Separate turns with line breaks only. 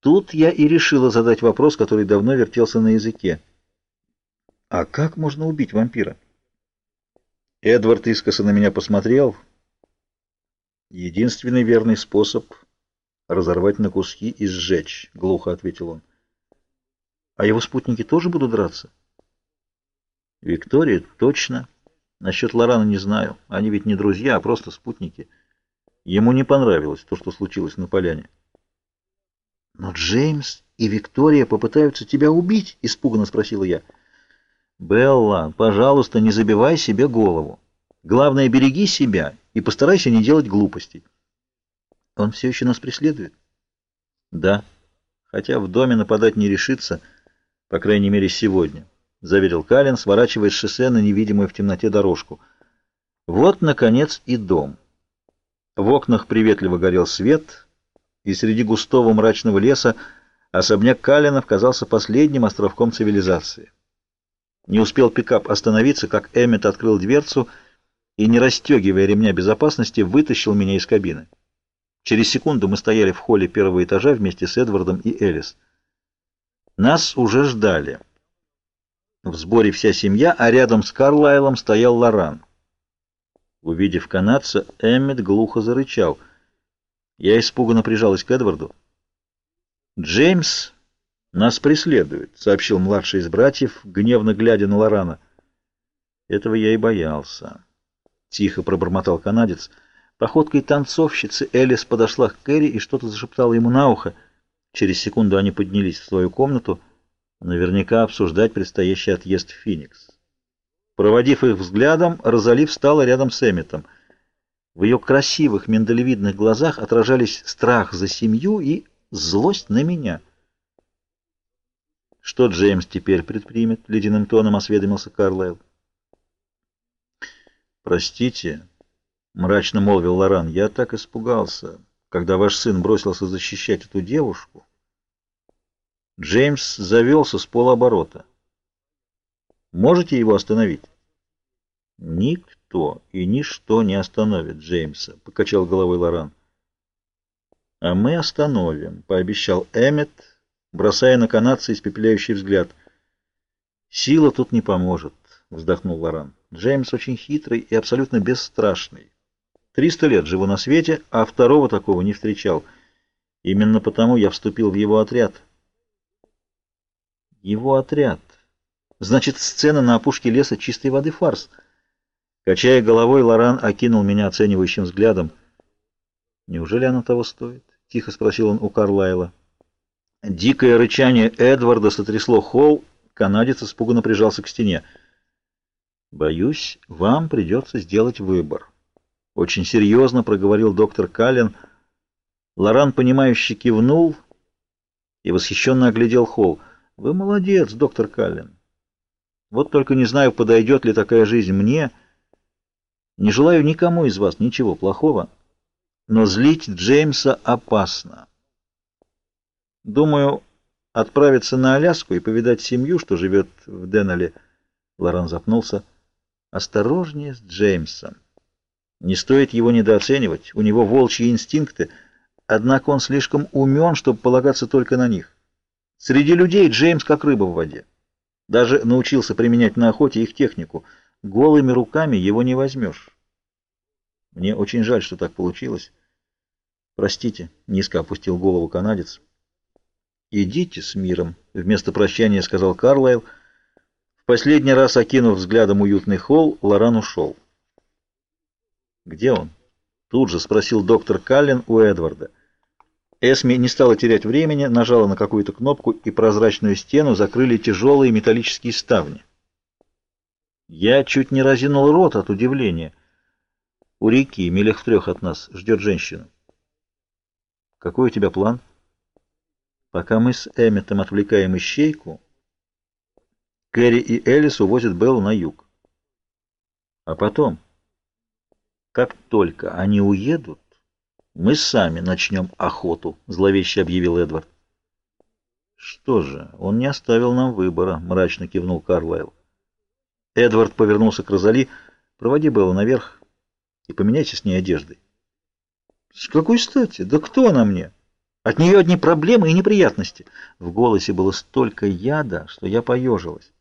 Тут я и решила задать вопрос, который давно вертелся на языке. А как можно убить вампира? Эдвард искоса на меня посмотрел. Единственный верный способ — разорвать на куски и сжечь, — глухо ответил он. А его спутники тоже будут драться? Виктория, точно. Насчет Лорана не знаю. Они ведь не друзья, а просто спутники. Ему не понравилось то, что случилось на поляне. «Но Джеймс и Виктория попытаются тебя убить?» — испуганно спросила я. «Белла, пожалуйста, не забивай себе голову. Главное, береги себя и постарайся не делать глупостей». «Он все еще нас преследует?» «Да, хотя в доме нападать не решится, по крайней мере, сегодня», — заверил Калин, сворачивая с шоссе на невидимую в темноте дорожку. «Вот, наконец, и дом». В окнах приветливо горел свет — и среди густого мрачного леса особняк Калинов казался последним островком цивилизации. Не успел пикап остановиться, как Эммет открыл дверцу и, не расстегивая ремня безопасности, вытащил меня из кабины. Через секунду мы стояли в холле первого этажа вместе с Эдвардом и Элис. Нас уже ждали. В сборе вся семья, а рядом с Карлайлом стоял Лоран. Увидев канадца, Эммет глухо зарычал — я испуганно прижалась к Эдварду. «Джеймс нас преследует», — сообщил младший из братьев, гневно глядя на Лорана. «Этого я и боялся», — тихо пробормотал канадец. Походкой танцовщицы Элис подошла к Кэрри и что-то зашептала ему на ухо. Через секунду они поднялись в свою комнату, наверняка обсуждать предстоящий отъезд в Феникс. Проводив их взглядом, Розали встала рядом с Эмметом — в ее красивых миндалевидных глазах отражались страх за семью и злость на меня. «Что Джеймс теперь предпримет?» — ледяным тоном осведомился Карлайл. «Простите», — мрачно молвил Лоран, — «я так испугался, когда ваш сын бросился защищать эту девушку». Джеймс завелся с полоборота. «Можете его остановить?» «Никто» никто и ничто не остановит Джеймса, — покачал головой Лоран. — А мы остановим, — пообещал Эммет, бросая на канадца испепеляющий взгляд. — Сила тут не поможет, — вздохнул Лоран. Джеймс очень хитрый и абсолютно бесстрашный. Триста лет живу на свете, а второго такого не встречал. Именно потому я вступил в его отряд. Его отряд. Значит, сцена на опушке леса чистой воды фарс — Качая головой, Лоран окинул меня оценивающим взглядом. «Неужели оно того стоит?» — тихо спросил он у Карлайла. Дикое рычание Эдварда сотрясло холл, канадец испуганно прижался к стене. «Боюсь, вам придется сделать выбор», — очень серьезно проговорил доктор Каллен. Лоран, понимающе кивнул и восхищенно оглядел холл. «Вы молодец, доктор Каллен. Вот только не знаю, подойдет ли такая жизнь мне». Не желаю никому из вас ничего плохого, но злить Джеймса опасно. Думаю, отправиться на Аляску и повидать семью, что живет в Деннеле. Лоран запнулся. Осторожнее с Джеймсом. Не стоит его недооценивать, у него волчьи инстинкты, однако он слишком умен, чтобы полагаться только на них. Среди людей Джеймс как рыба в воде. Даже научился применять на охоте их технику — Голыми руками его не возьмешь. Мне очень жаль, что так получилось. Простите, низко опустил голову канадец. Идите с миром, вместо прощания сказал Карлайл. В последний раз окинув взглядом уютный холл, Лоран ушел. Где он? Тут же спросил доктор Каллен у Эдварда. Эсми не стала терять времени, нажала на какую-то кнопку, и прозрачную стену закрыли тяжелые металлические ставни. Я чуть не разинул рот от удивления. У реки, милях в трех от нас, ждет женщина. Какой у тебя план? Пока мы с Эмметом отвлекаем ищейку, Кэрри и Элис увозят Беллу на юг. А потом, как только они уедут, мы сами начнем охоту, зловеще объявил Эдвард. Что же, он не оставил нам выбора, мрачно кивнул Карлайл. Эдвард повернулся к Розали. «Проводи Беллу наверх и поменяйся с ней одеждой». «С какой стати? Да кто она мне?» От нее одни проблемы и неприятности. В голосе было столько яда, что я поежилась.